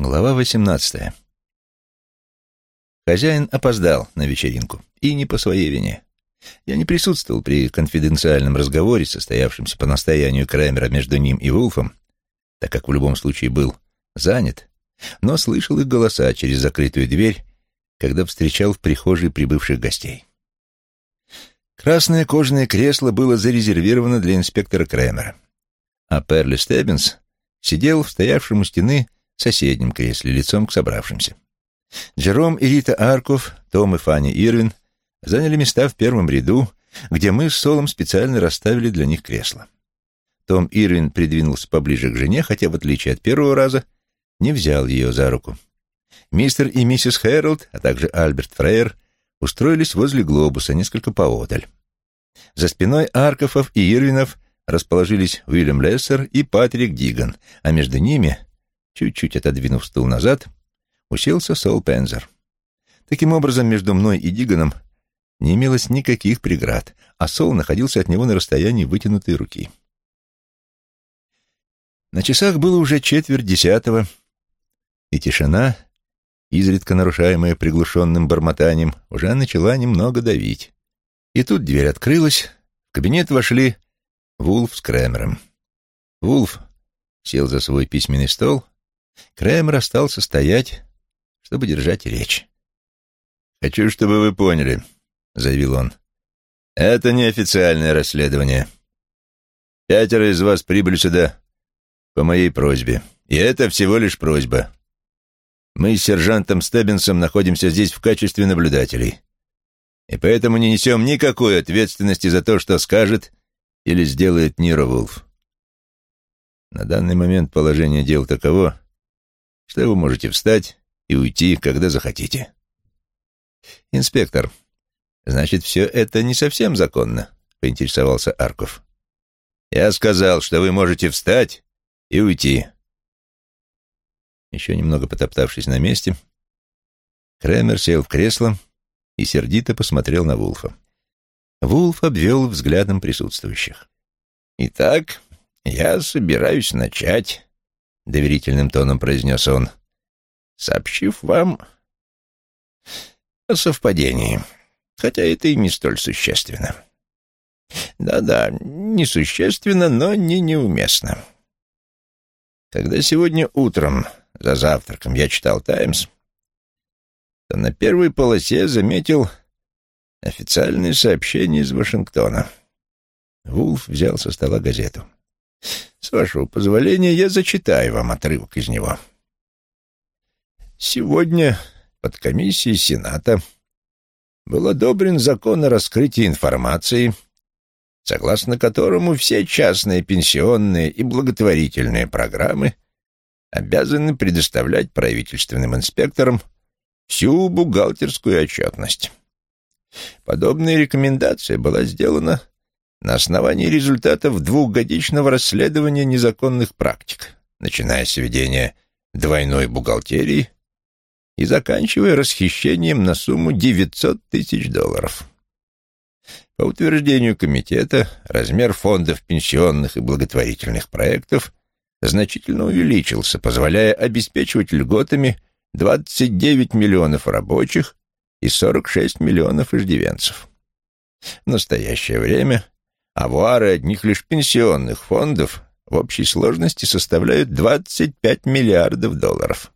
Глава 18. Хозяин опоздал на вечеринку, и не по своей вине. Я не присутствовал при конфиденциальном разговоре, состоявшемся по настоянию Крэмера между ним и Вулфом, так как в любом случае был занят, но слышал их голоса через закрытую дверь, когда встречал в прихожей прибывших гостей. Красное кожаное кресло было зарезервировано для инспектора Крэмера, а Перли Стеббинс сидел в стоявшем у стены соседнем кресле, лицом к собравшимся. Джером и Рита Арков, Том и Фанни Ирвин заняли места в первом ряду, где мы с Солом специально расставили для них кресла. Том Ирвин придвинулся поближе к жене, хотя, в отличие от первого раза, не взял ее за руку. Мистер и миссис Хэролд, а также Альберт Фрейер, устроились возле глобуса, несколько поодаль. За спиной Аркофов и Ирвинов расположились Уильям Лессер и Патрик Диган, а между ними Чуть-чуть отодвинув стул назад, уселся Сол Пензер. Таким образом, между мной и Диганом не имелось никаких преград, а Сол находился от него на расстоянии вытянутой руки. На часах было уже четверть десятого, и тишина, изредка нарушаемая приглушенным бормотанием, уже начала немного давить. И тут дверь открылась, в кабинет вошли Вулф с Крэмером. Вулф сел за свой письменный стол, Крэмер остался стоять, чтобы держать речь. «Хочу, чтобы вы поняли», — заявил он. «Это неофициальное расследование. Пятеро из вас прибыли сюда по моей просьбе, и это всего лишь просьба. Мы с сержантом Стеббинсом находимся здесь в качестве наблюдателей, и поэтому не несем никакой ответственности за то, что скажет или сделает Ниро Вулф. На данный момент положение дел таково, что вы можете встать и уйти, когда захотите. Инспектор, значит, все это не совсем законно, поинтересовался Арков. Я сказал, что вы можете встать и уйти. Еще немного потоптавшись на месте, Крэмер сел в кресло и сердито посмотрел на Вулфа. Вулф обвел взглядом присутствующих. «Итак, я собираюсь начать — доверительным тоном произнес он, сообщив вам о совпадении, хотя это и не столь существенно. Да-да, несущественно, но не неуместно. Когда сегодня утром за завтраком я читал «Таймс», то на первой полосе заметил официальное сообщение из Вашингтона. Вулф взял со стола газету. С вашего позволения, я зачитаю вам отрывок из него. Сегодня под комиссией Сената был одобрен закон о раскрытии информации, согласно которому все частные пенсионные и благотворительные программы обязаны предоставлять правительственным инспекторам всю бухгалтерскую отчетность. Подобная рекомендация была сделана на основании результатов двухгодичного расследования незаконных практик, начиная с ведения двойной бухгалтерии и заканчивая расхищением на сумму 900 тысяч долларов. По утверждению комитета, размер фондов пенсионных и благотворительных проектов значительно увеличился, позволяя обеспечивать льготами 29 миллионов рабочих и 46 миллионов иждивенцев. В настоящее время Авуары одних лишь пенсионных фондов в общей сложности составляют 25 миллиардов долларов.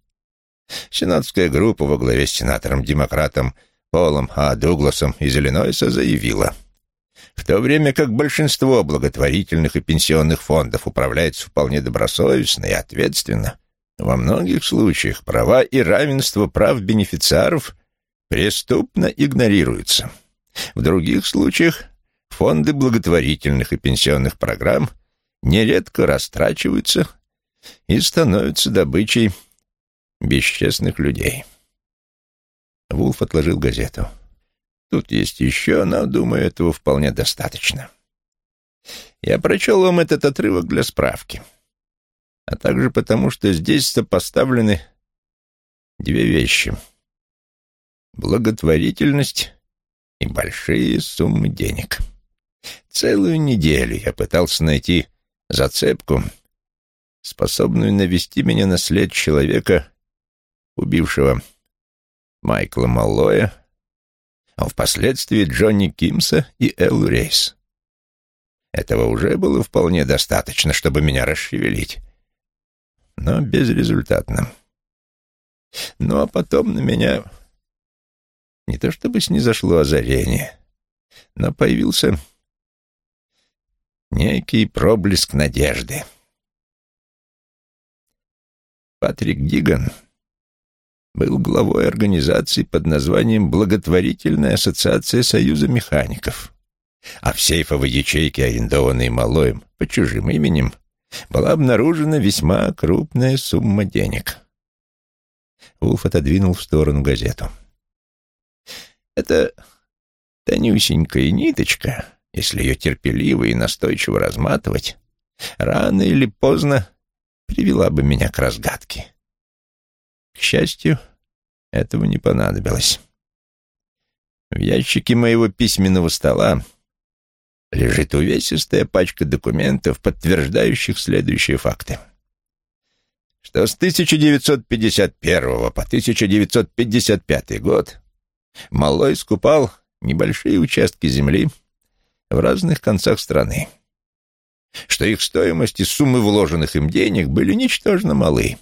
Сенатская группа во главе с сенатором-демократом Полом А. Дугласом из Иллинойса заявила, в то время как большинство благотворительных и пенсионных фондов управляется вполне добросовестно и ответственно, во многих случаях права и равенство прав бенефициаров преступно игнорируются. В других случаях фонды благотворительных и пенсионных программ нередко растрачиваются и становятся добычей бесчестных людей. Вулф отложил газету. Тут есть еще, но, думаю, этого вполне достаточно. Я прочел вам этот отрывок для справки, а также потому, что здесь сопоставлены две вещи — благотворительность и большие суммы денег. Целую неделю я пытался найти зацепку, способную навести меня на след человека, убившего Майкла Маллоя, а впоследствии Джонни Кимса и Эллу Рейс. Этого уже было вполне достаточно, чтобы меня расшевелить, но безрезультатно. Ну а потом на меня не то чтобы снизошло озарение, но появился некий проблеск надежды. Патрик Диган был главой организации под названием «Благотворительная ассоциация Союза механиков», а в сейфовой ячейке, арендованной Малоем по чужим именем, была обнаружена весьма крупная сумма денег. Вулф отодвинул в сторону газету. «Это тонюсенькая ниточка, если ее терпеливо и настойчиво разматывать, рано или поздно привела бы меня к разгадке. К счастью, этого не понадобилось. В ящике моего письменного стола лежит увесистая пачка документов, подтверждающих следующие факты. Что с 1951 по 1955 год Малой скупал небольшие участки земли в разных концах страны что их стоимость и суммы вложенных им денег были ничтожно малы,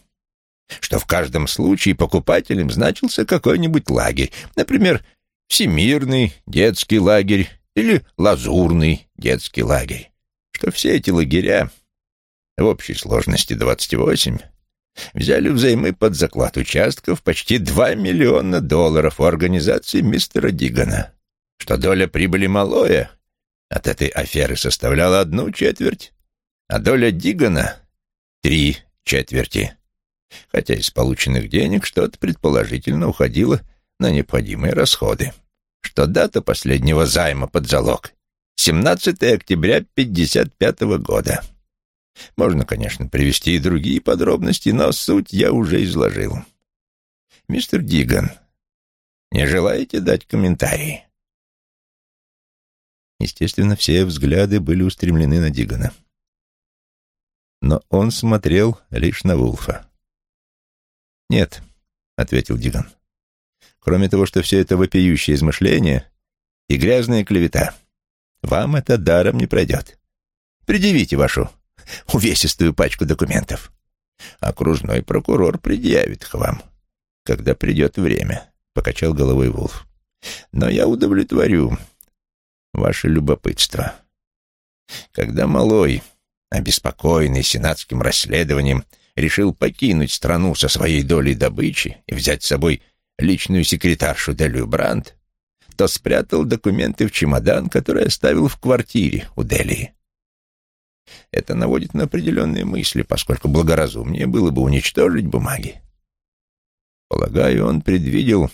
что в каждом случае покупателем значился какой-нибудь лагерь, например, Всемирный детский лагерь или Лазурный детский лагерь, что все эти лагеря, в общей сложности 28, взяли взаймы под заклад участков почти 2 миллиона долларов у организации мистера Дигана, что доля прибыли малое от этой аферы составляла одну четверть, а доля Дигана — три четверти. Хотя из полученных денег что-то предположительно уходило на необходимые расходы. Что дата последнего займа под залог — 17 октября 1955 года. Можно, конечно, привести и другие подробности, но суть я уже изложил. Мистер Диган, не желаете дать комментарий? Естественно, все взгляды были устремлены на Дигана. Но он смотрел лишь на Вулфа. «Нет», — ответил Диган. «Кроме того, что все это вопиющее измышление и грязная клевета, вам это даром не пройдет. Предъявите вашу увесистую пачку документов. Окружной прокурор предъявит их вам, когда придет время», — покачал головой Вулф. «Но я удовлетворю ваше любопытство. Когда Малой, обеспокоенный сенатским расследованием, решил покинуть страну со своей долей добычи и взять с собой личную секретаршу Делию Брандт, то спрятал документы в чемодан, который оставил в квартире у Делии. Это наводит на определенные мысли, поскольку благоразумнее было бы уничтожить бумаги. Полагаю, он предвидел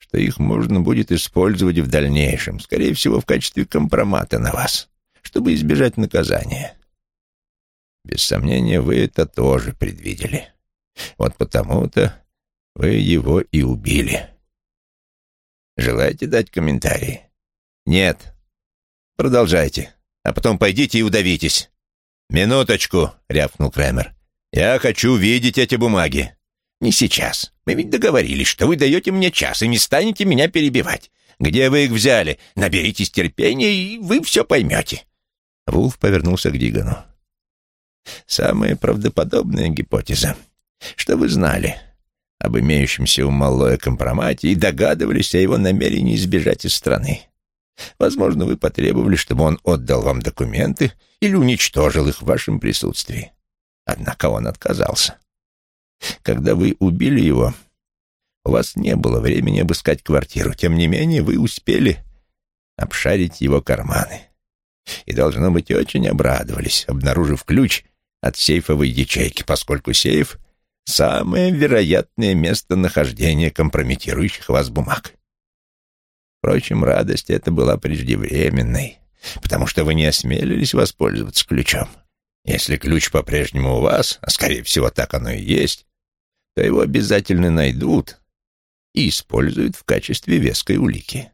что их можно будет использовать в дальнейшем, скорее всего, в качестве компромата на вас, чтобы избежать наказания. Без сомнения, вы это тоже предвидели. Вот потому-то вы его и убили. Желаете дать комментарии? Нет. Продолжайте, а потом пойдите и удавитесь. «Минуточку!» — рявкнул Крэмер. «Я хочу видеть эти бумаги». «Не сейчас. Мы ведь договорились, что вы даете мне час и не станете меня перебивать. Где вы их взяли? Наберитесь терпения, и вы все поймете». Вулф повернулся к Дигану. «Самая правдоподобная гипотеза, что вы знали об имеющемся у Маллоя компромате и догадывались о его намерении избежать из страны. Возможно, вы потребовали, чтобы он отдал вам документы или уничтожил их в вашем присутствии. Однако он отказался. Когда вы убили его, у вас не было времени обыскать квартиру. Тем не менее, вы успели обшарить его карманы. И, должно быть, очень обрадовались, обнаружив ключ от сейфовой ячейки, поскольку сейф — самое вероятное место нахождения компрометирующих вас бумаг. Впрочем, радость эта была преждевременной, потому что вы не осмелились воспользоваться ключом. Если ключ по-прежнему у вас, а скорее всего так оно и есть, то его обязательно найдут и используют в качестве веской улики.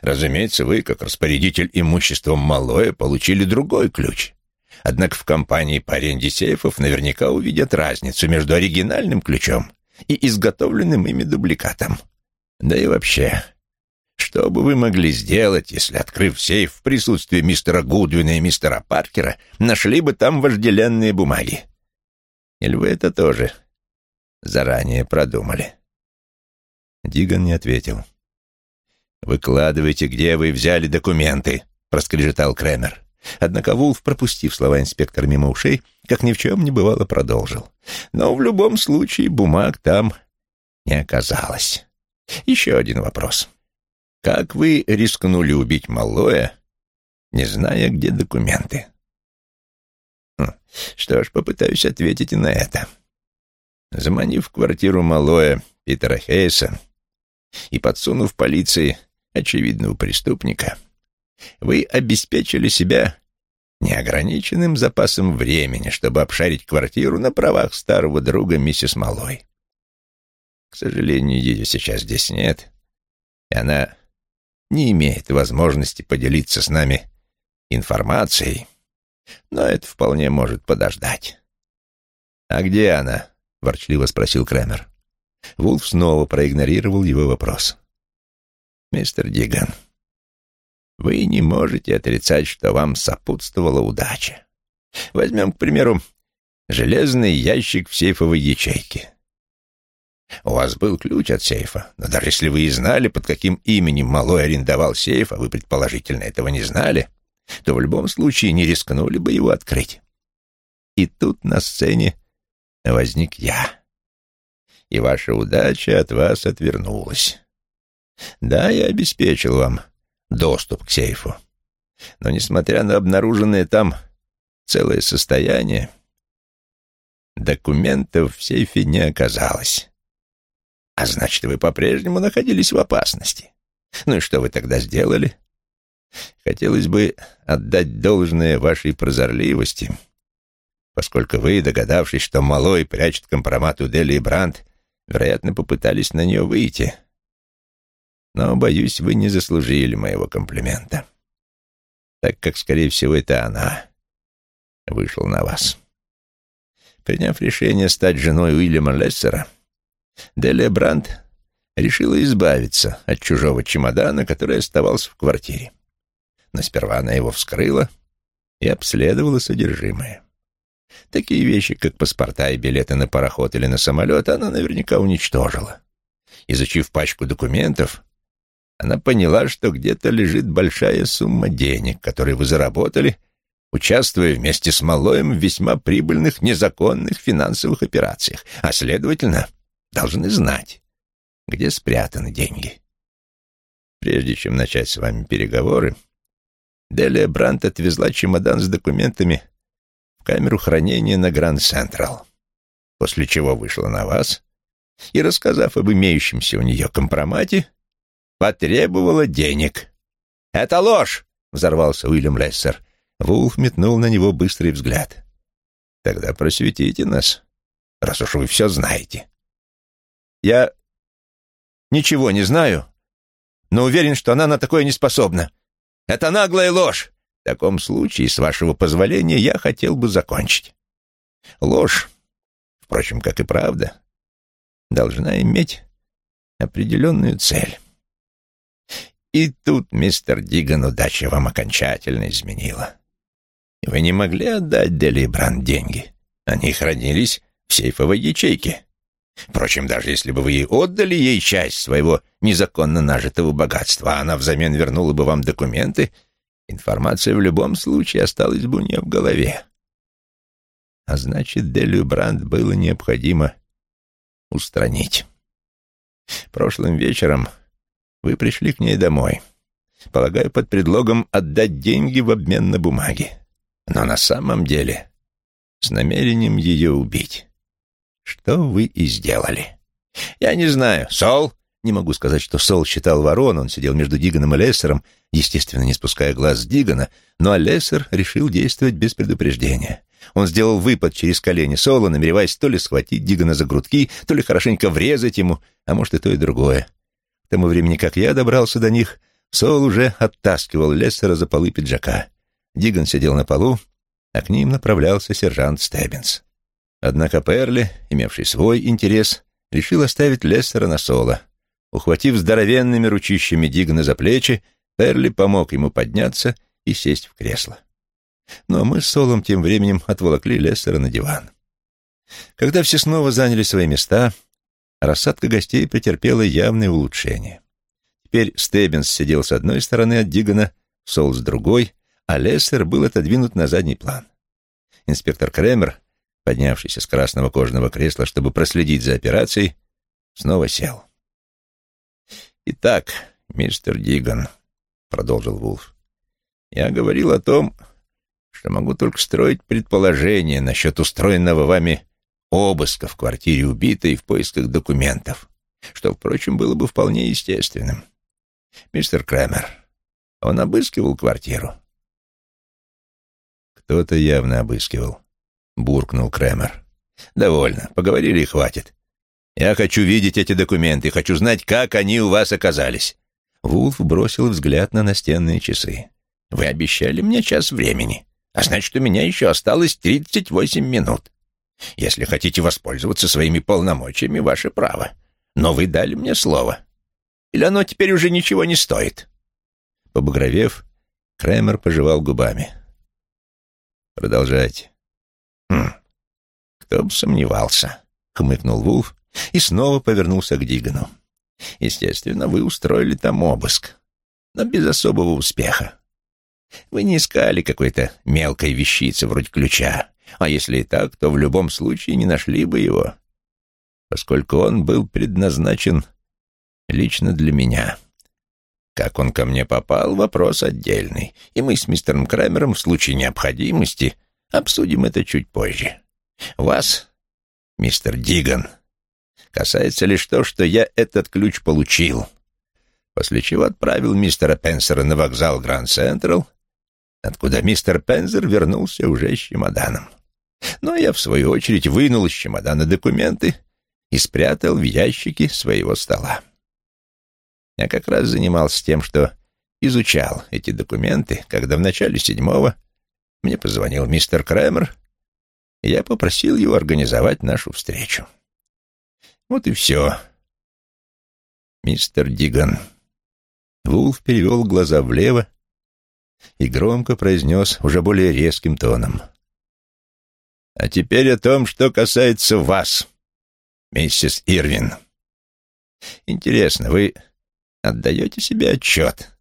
Разумеется, вы, как распорядитель имуществом Малоя, получили другой ключ. Однако в компании по аренде сейфов наверняка увидят разницу между оригинальным ключом и изготовленным ими дубликатом. Да и вообще, что бы вы могли сделать, если, открыв сейф в присутствии мистера Гудвина и мистера Паркера, нашли бы там вожделенные бумаги? Или вы это тоже заранее продумали?» Диган не ответил. «Выкладывайте, где вы взяли документы», — проскрежетал Кремер. Однако Вулф, пропустив слова инспектора мимо ушей, как ни в чем не бывало, продолжил. «Но в любом случае бумаг там не оказалось. Еще один вопрос. Как вы рискнули убить Малоя, не зная, где документы?» хм, «Что ж, попытаюсь ответить и на это. Заманив в квартиру Малоя Питера Хейса и подсунув полиции очевидного преступника, вы обеспечили себя неограниченным запасом времени, чтобы обшарить квартиру на правах старого друга миссис Малой. К сожалению, ее сейчас здесь нет, и она не имеет возможности поделиться с нами информацией, но это вполне может подождать. «А где она?» — ворчливо спросил Крэмер. Вулф снова проигнорировал его вопрос. «Мистер Диган, вы не можете отрицать, что вам сопутствовала удача. Возьмем, к примеру, железный ящик в сейфовой ячейке. У вас был ключ от сейфа, но даже если вы и знали, под каким именем Малой арендовал сейф, а вы предположительно этого не знали, то в любом случае не рискнули бы его открыть. И тут на сцене возник я. И ваша удача от вас отвернулась. Да, я обеспечил вам доступ к сейфу. Но, несмотря на обнаруженное там целое состояние, документов в сейфе не оказалось. А значит, вы по-прежнему находились в опасности. Ну и что вы тогда сделали? Хотелось бы отдать должное вашей прозорливости, поскольку вы, догадавшись, что Малой прячет компромат у Дели и Брандт, вероятно, попытались на нее выйти но, боюсь, вы не заслужили моего комплимента, так как, скорее всего, это она вышла на вас. Приняв решение стать женой Уильяма Лессера, Делия Брандт решила избавиться от чужого чемодана, который оставался в квартире. Но сперва она его вскрыла и обследовала содержимое. Такие вещи, как паспорта и билеты на пароход или на самолет, она наверняка уничтожила. Изучив пачку документов, она поняла, что где-то лежит большая сумма денег, которые вы заработали, участвуя вместе с Малоем в весьма прибыльных незаконных финансовых операциях, а, следовательно, должны знать, где спрятаны деньги. Прежде чем начать с вами переговоры, Делия Брант отвезла чемодан с документами камеру хранения на Гранд Централ, после чего вышла на вас и, рассказав об имеющемся у нее компромате, потребовала денег. «Это ложь!» — взорвался Уильям Лессер. Вулф метнул на него быстрый взгляд. «Тогда просветите нас, раз уж вы все знаете». «Я ничего не знаю, но уверен, что она на такое не способна. Это наглая ложь. В таком случае, с вашего позволения, я хотел бы закончить. Ложь, впрочем, как и правда, должна иметь определенную цель. И тут, мистер Диган, удача вам окончательно изменила. Вы не могли отдать Дели Бранд деньги. Они хранились в сейфовой ячейке. Впрочем, даже если бы вы ей отдали ей часть своего незаконно нажитого богатства, она взамен вернула бы вам документы, информация в любом случае осталась бы у нее в голове. А значит, Делю Бранд было необходимо устранить. Прошлым вечером вы пришли к ней домой. Полагаю, под предлогом отдать деньги в обмен на бумаги. Но на самом деле с намерением ее убить. Что вы и сделали. Я не знаю. Сол? Не могу сказать, что Сол считал ворон. Он сидел между Диганом и Лессером, естественно, не спуская глаз с Дигана, но Лессер решил действовать без предупреждения. Он сделал выпад через колени Сола, намереваясь то ли схватить Дигана за грудки, то ли хорошенько врезать ему, а может и то, и другое тому времени, как я добрался до них, Сол уже оттаскивал Лессера за полы пиджака. Диган сидел на полу, а к ним направлялся сержант Стеббинс. Однако Перли, имевший свой интерес решил оставить Лессера на соло. Ухватив здоровенными ручищами Дигана за плечи, Перли помог ему подняться и сесть в кресло. А мы с Солом тем временем отволокли Лессера на диван. Когда все снова заняли свои места, рассадка гостей претерпела явное улучшение. Теперь Стеббинс сидел с одной стороны от Дигана, Сол с другой, а Лессер был отодвинут на задний план. Инспектор Кремер, поднявшийся с красного кожаного кресла, чтобы проследить за операцией, снова сел. «Итак, мистер Диган», — продолжил Вулф, — «я говорил о том, что могу только строить предположения насчет устроенного вами обыска в квартире убитой в поисках документов, что, впрочем, было бы вполне естественным. Мистер Кремер, он обыскивал квартиру?» «Кто-то явно обыскивал», — буркнул Кремер. «Довольно. Поговорили и хватит. Я хочу видеть эти документы, хочу знать, как они у вас оказались». Вулф бросил взгляд на настенные часы. «Вы обещали мне час времени, а значит, у меня еще осталось тридцать восемь минут. Если хотите воспользоваться своими полномочиями, ваше право. Но вы дали мне слово. Или оно теперь уже ничего не стоит?» Побагровев, Кремер пожевал губами. «Продолжайте». «Хм, кто бы сомневался», — хмыкнул Вулф и снова повернулся к Дигану. «Естественно, вы устроили там обыск, но без особого успеха. Вы не искали какой-то мелкой вещицы вроде ключа, а если и так, то в любом случае не нашли бы его, поскольку он был предназначен лично для меня. Как он ко мне попал, вопрос отдельный, и мы с мистером Крамером в случае необходимости обсудим это чуть позже. Вас, мистер Диган, касается лишь то, что я этот ключ получил, после чего отправил мистера Пенсера на вокзал Гранд Централ, откуда мистер Пензер вернулся уже с чемоданом. Но я, в свою очередь, вынул из чемодана документы и спрятал в ящике своего стола. Я как раз занимался тем, что изучал эти документы, когда в начале седьмого мне позвонил мистер Кремер, и я попросил его организовать нашу встречу. Вот и все. Мистер Диган. Вулф перевел глаза влево и громко произнес уже более резким тоном. «А теперь о том, что касается вас, миссис Ирвин. Интересно, вы отдаете себе отчет,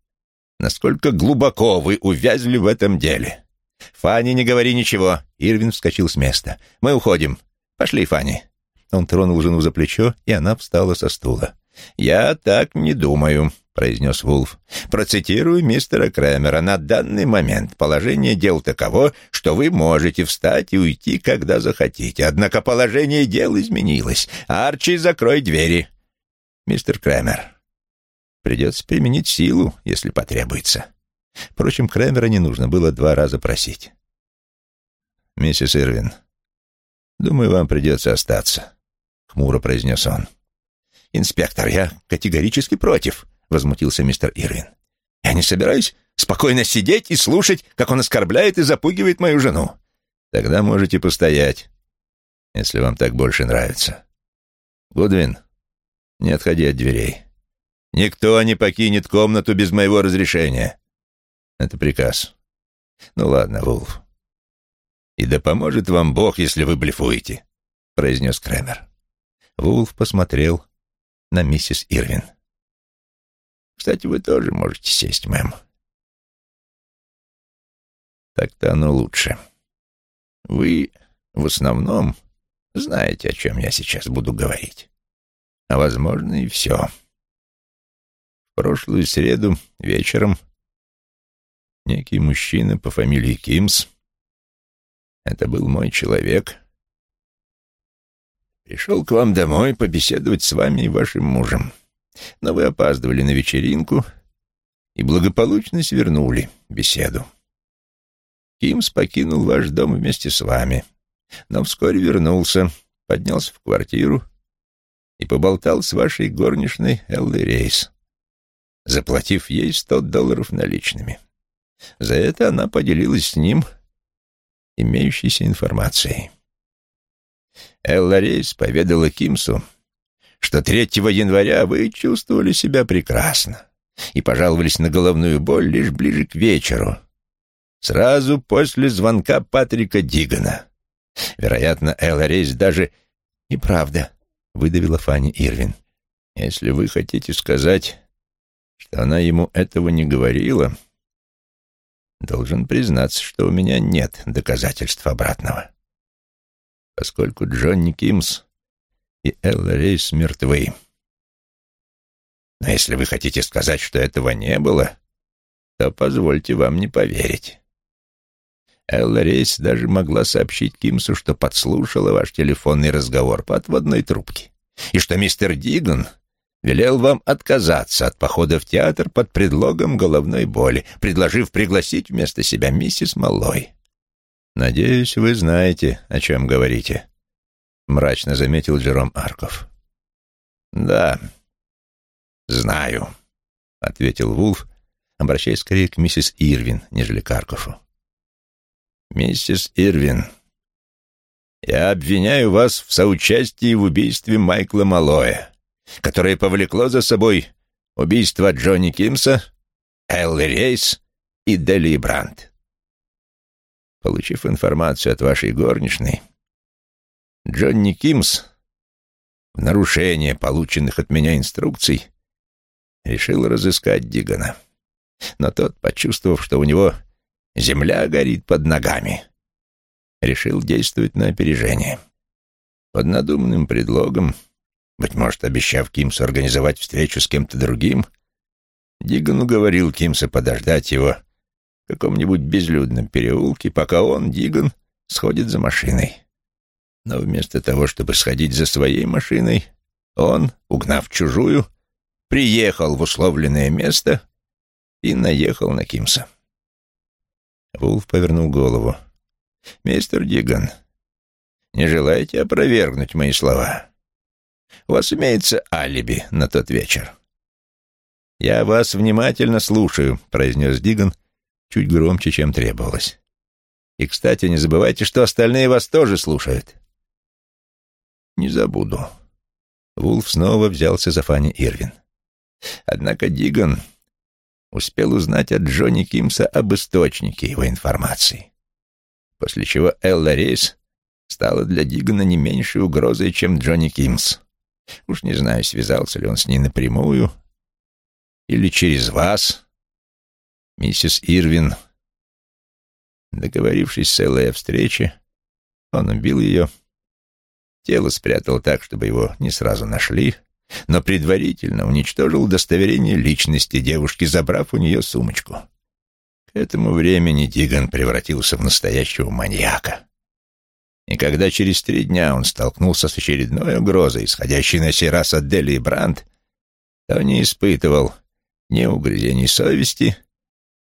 насколько глубоко вы увязли в этом деле? Фанни, не говори ничего!» Ирвин вскочил с места. «Мы уходим. Пошли, Фанни». Он тронул жену за плечо, и она встала со стула. «Я так не думаю», — произнес Вулф. «Процитирую мистера Крэмера. На данный момент положение дел таково, что вы можете встать и уйти, когда захотите. Однако положение дел изменилось. Арчи, закрой двери». «Мистер Крэмер, придется применить силу, если потребуется». Впрочем, Крэмера не нужно было два раза просить. «Миссис Ирвин, думаю, вам придется остаться», — хмуро произнес он. «Инспектор, я категорически против», — возмутился мистер Ирвин. «Я не собираюсь спокойно сидеть и слушать, как он оскорбляет и запугивает мою жену». «Тогда можете постоять, если вам так больше нравится. Гудвин, не отходи от дверей. Никто не покинет комнату без моего разрешения». Это приказ. Ну ладно, Вулф. «И да поможет вам Бог, если вы блефуете», — произнес Крэмер. Вулф посмотрел на миссис Ирвин. «Кстати, вы тоже можете сесть, мэм». «Так-то оно лучше. Вы в основном знаете, о чем я сейчас буду говорить. А, возможно, и все. В прошлую среду вечером некий мужчина по фамилии Кимс, это был мой человек, Пришел к вам домой побеседовать с вами и вашим мужем. Но вы опаздывали на вечеринку и благополучно свернули беседу. Кимс покинул ваш дом вместе с вами, но вскоре вернулся, поднялся в квартиру и поболтал с вашей горничной Эллой Рейс, заплатив ей сто долларов наличными. За это она поделилась с ним имеющейся информацией. Элла Рейс поведала Кимсу, что 3 января вы чувствовали себя прекрасно и пожаловались на головную боль лишь ближе к вечеру, сразу после звонка Патрика Дигана. Вероятно, Элла Рейс даже... «Неправда», — выдавила Фанни Ирвин. «Если вы хотите сказать, что она ему этого не говорила, должен признаться, что у меня нет доказательств обратного. Поскольку Джонни Кимс и Элла Рейс мертвы. Но если вы хотите сказать, что этого не было, то позвольте вам не поверить. Элла Рейс даже могла сообщить Кимсу, что подслушала ваш телефонный разговор по отводной трубке, и что мистер Диган велел вам отказаться от похода в театр под предлогом головной боли, предложив пригласить вместо себя миссис Маллой. «Надеюсь, вы знаете, о чем говорите», — мрачно заметил Джером Арков. «Да, знаю», — ответил Вулф, обращаясь скорее к миссис Ирвин, нежели к Аркову. «Миссис Ирвин, я обвиняю вас в соучастии в убийстве Майкла Малоя, которое повлекло за собой убийство Джонни Кимса, Эллы Рейс и Дели Брандт. Получив информацию от вашей горничной, Джонни Кимс, в нарушение полученных от меня инструкций, решил разыскать Дигана. Но тот, почувствовав, что у него земля горит под ногами, решил действовать на опережение. Под надуманным предлогом, быть может, обещав Кимсу организовать встречу с кем-то другим, Диган уговорил Кимса подождать его каком-нибудь безлюдном переулке, пока он, Диган, сходит за машиной. Но вместо того, чтобы сходить за своей машиной, он, угнав чужую, приехал в условленное место и наехал на Кимса. Вулф повернул голову. «Мистер Диган, не желаете опровергнуть мои слова? У вас имеется алиби на тот вечер». «Я вас внимательно слушаю», — произнес Диган, чуть громче, чем требовалось. И, кстати, не забывайте, что остальные вас тоже слушают. Не забуду. Вулф снова взялся за Фанни Ирвин. Однако Диган успел узнать от Джонни Кимса об источнике его информации, после чего Элла Рейс стала для Дигана не меньшей угрозой, чем Джонни Кимс. Уж не знаю, связался ли он с ней напрямую или через вас, Миссис Ирвин, договорившись с Эллой о встрече, он убил ее, тело спрятал так, чтобы его не сразу нашли, но предварительно уничтожил удостоверение личности девушки, забрав у нее сумочку. К этому времени Диган превратился в настоящего маньяка. И когда через три дня он столкнулся с очередной угрозой, исходящей на сей раз от Дели и Брандт, то не испытывал ни угрызений совести,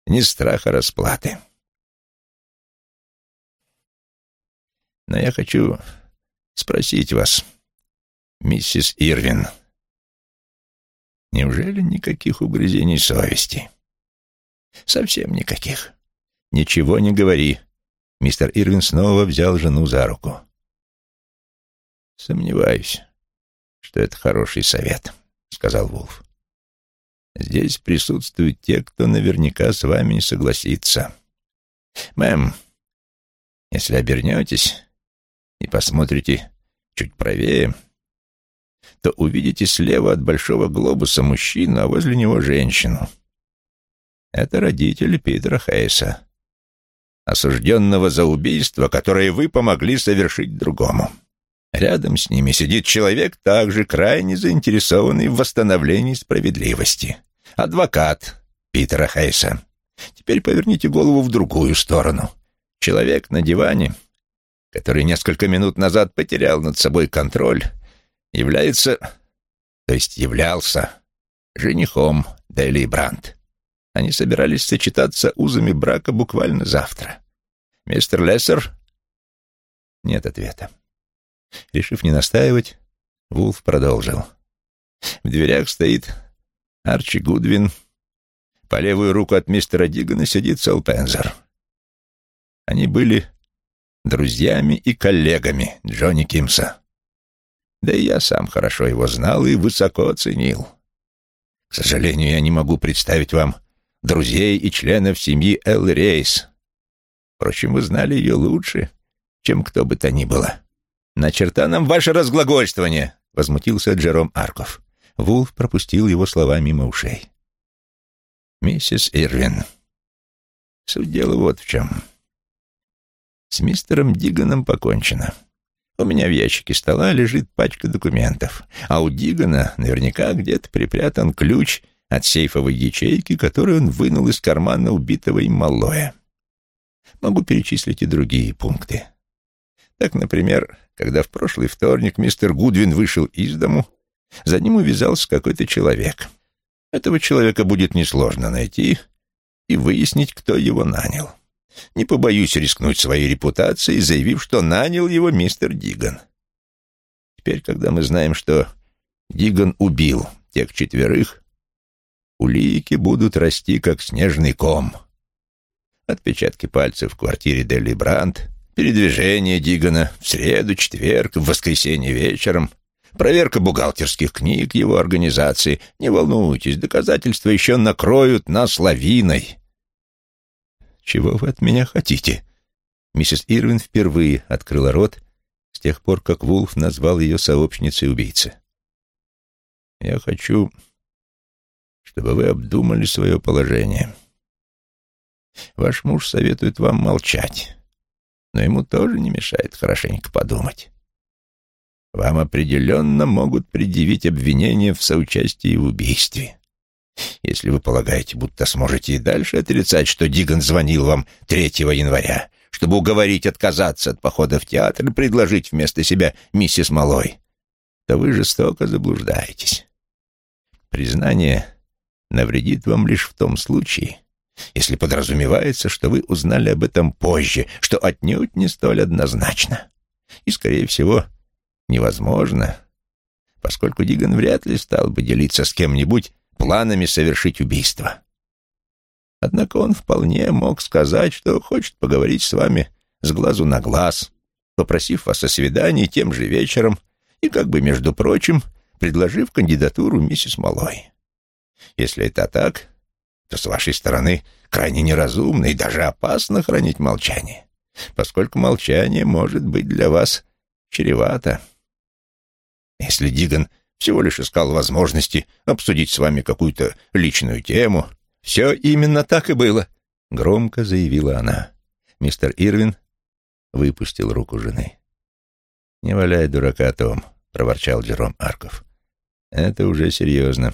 ни страха расплаты. Но я хочу спросить вас, миссис Ирвин, неужели никаких угрызений совести? Совсем никаких. Ничего не говори. Мистер Ирвин снова взял жену за руку. Сомневаюсь, что это хороший совет, сказал Вулф. Здесь присутствуют те, кто наверняка с вами не согласится. Мэм, если обернетесь и посмотрите чуть правее, то увидите слева от большого глобуса мужчину, а возле него женщину. Это родители Питера Хейса, осужденного за убийство, которое вы помогли совершить другому. Рядом с ними сидит человек, также крайне заинтересованный в восстановлении справедливости. Адвокат Питера Хейса. Теперь поверните голову в другую сторону. Человек на диване, который несколько минут назад потерял над собой контроль, является, то есть являлся, женихом Дели Брандт. Они собирались сочетаться узами брака буквально завтра. Мистер Лессер? Нет ответа. Решив не настаивать, Вулф продолжил. В дверях стоит Арчи Гудвин. По левую руку от мистера Дигана сидит Сэл Пензер. Они были друзьями и коллегами Джонни Кимса. Да и я сам хорошо его знал и высоко ценил. К сожалению, я не могу представить вам друзей и членов семьи Эл Рейс. Впрочем, вы знали ее лучше, чем кто бы то ни было. «Начерта нам ваше разглагольствование!» — возмутился Джером Арков. Вулф пропустил его слова мимо ушей. «Миссис Ирвин, суть дела вот в чем. С мистером Диганом покончено. У меня в ящике стола лежит пачка документов, а у Дигана наверняка где-то припрятан ключ от сейфовой ячейки, который он вынул из кармана убитого им малоя. Могу перечислить и другие пункты. Так, например, когда в прошлый вторник мистер Гудвин вышел из дому, за ним увязался какой-то человек. Этого человека будет несложно найти и выяснить, кто его нанял. Не побоюсь рискнуть своей репутацией, заявив, что нанял его мистер Диган. Теперь, когда мы знаем, что Диган убил тех четверых, улики будут расти, как снежный ком. Отпечатки пальцев в квартире Делли Брандт, передвижение Дигана в среду, четверг, в воскресенье вечером, проверка бухгалтерских книг его организации. Не волнуйтесь, доказательства еще накроют нас лавиной. «Чего вы от меня хотите?» Миссис Ирвин впервые открыла рот с тех пор, как Вулф назвал ее сообщницей убийцы. «Я хочу, чтобы вы обдумали свое положение. Ваш муж советует вам молчать, но ему тоже не мешает хорошенько подумать. Вам определенно могут предъявить обвинение в соучастии в убийстве. Если вы полагаете, будто сможете и дальше отрицать, что Диган звонил вам 3 января, чтобы уговорить отказаться от похода в театр и предложить вместо себя миссис Малой, то вы жестоко заблуждаетесь. Признание навредит вам лишь в том случае, если подразумевается, что вы узнали об этом позже, что отнюдь не столь однозначно. И, скорее всего, невозможно, поскольку Диган вряд ли стал бы делиться с кем-нибудь планами совершить убийство. Однако он вполне мог сказать, что хочет поговорить с вами с глазу на глаз, попросив вас о свидании тем же вечером и, как бы, между прочим, предложив кандидатуру миссис Малой. Если это так, то с вашей стороны крайне неразумно и даже опасно хранить молчание, поскольку молчание может быть для вас чревато. Если Диган всего лишь искал возможности обсудить с вами какую-то личную тему. Все именно так и было, — громко заявила она. Мистер Ирвин выпустил руку жены. «Не валяй дурака, Том», — проворчал Джером Арков. «Это уже серьезно».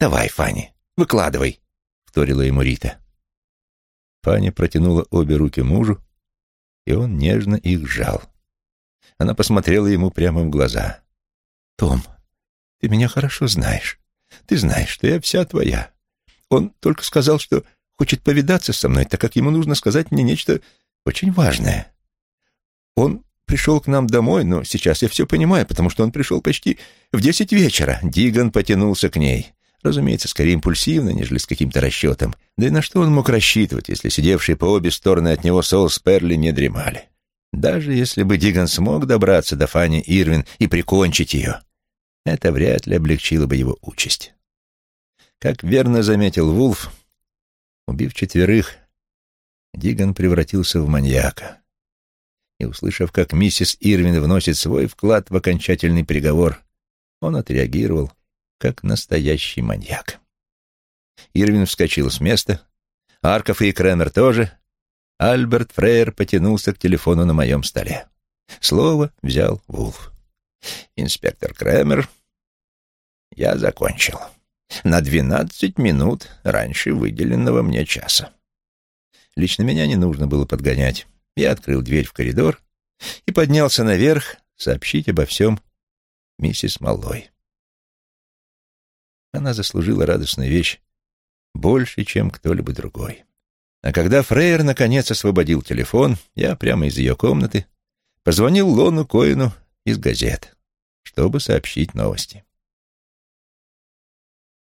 «Давай, Фанни, выкладывай», — вторила ему Рита. Фанни протянула обе руки мужу, и он нежно их сжал. Она посмотрела ему прямо в глаза. Том, ты меня хорошо знаешь. Ты знаешь, что я вся твоя. Он только сказал, что хочет повидаться со мной, так как ему нужно сказать мне нечто очень важное. Он пришел к нам домой, но сейчас я все понимаю, потому что он пришел почти в десять вечера. Диган потянулся к ней. Разумеется, скорее импульсивно, нежели с каким-то расчетом. Да и на что он мог рассчитывать, если сидевшие по обе стороны от него Сол с Перли не дремали? Даже если бы Диган смог добраться до Фанни Ирвин и прикончить ее, это вряд ли облегчило бы его участь. Как верно заметил Вулф, убив четверых, Диган превратился в маньяка. И, услышав, как миссис Ирвин вносит свой вклад в окончательный приговор, он отреагировал как настоящий маньяк. Ирвин вскочил с места, Арков и Кремер тоже, Альберт Фрейер потянулся к телефону на моем столе. Слово взял Вулф. «Инспектор Кремер, я закончил. На двенадцать минут раньше выделенного мне часа. Лично меня не нужно было подгонять. Я открыл дверь в коридор и поднялся наверх сообщить обо всем миссис Малой. Она заслужила радостную вещь больше, чем кто-либо другой. А когда Фрейер наконец освободил телефон, я прямо из ее комнаты позвонил Лону Коину из газет, чтобы сообщить новости.